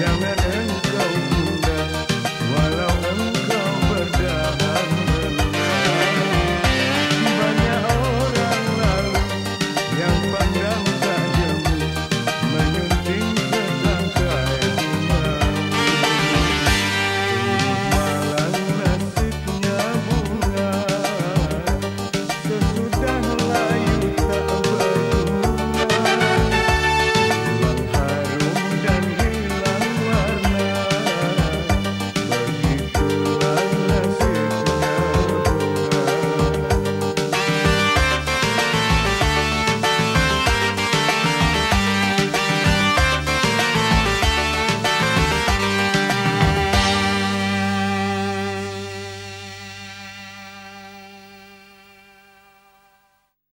jamais.